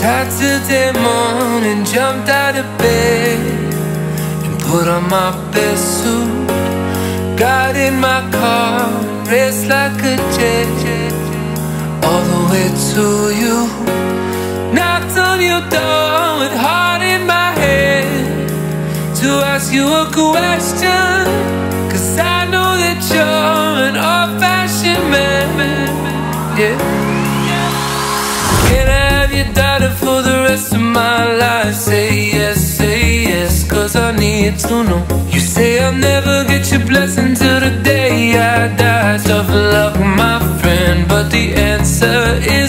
Saturday morning, jumped out of bed and put on my best suit. Got in my car, raced like a jet, all the way to you. Knocked on your door with heart in my head to ask you a question. Cause I know that you're an old fashioned man. Yeah. My life? Say yes, say yes, cause I need to know. You say I'll never get your blessing till the day I die. Tough luck, my friend, but the answer is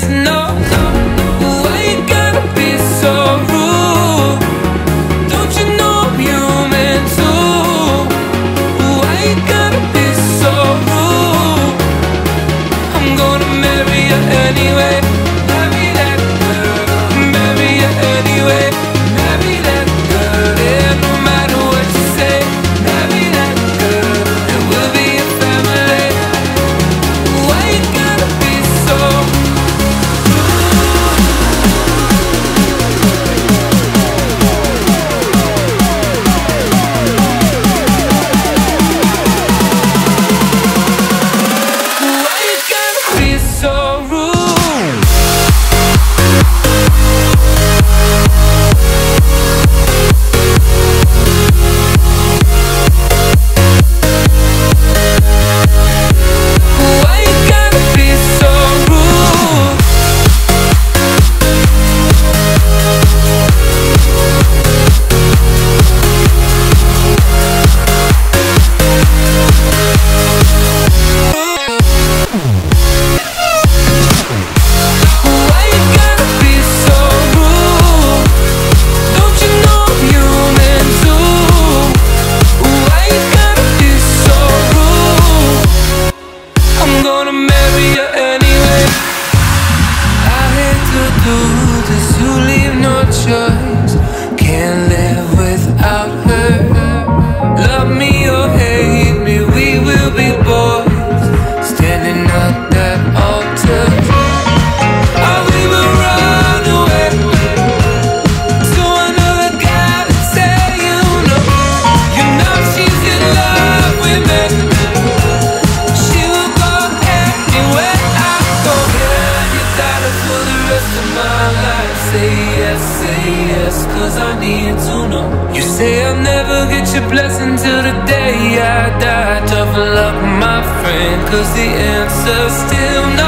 the rest of my life. Say yes, say yes, cause I need to know. You say I'll never get your blessing till the day I die. Tough luck, my friend, cause the answer's still no.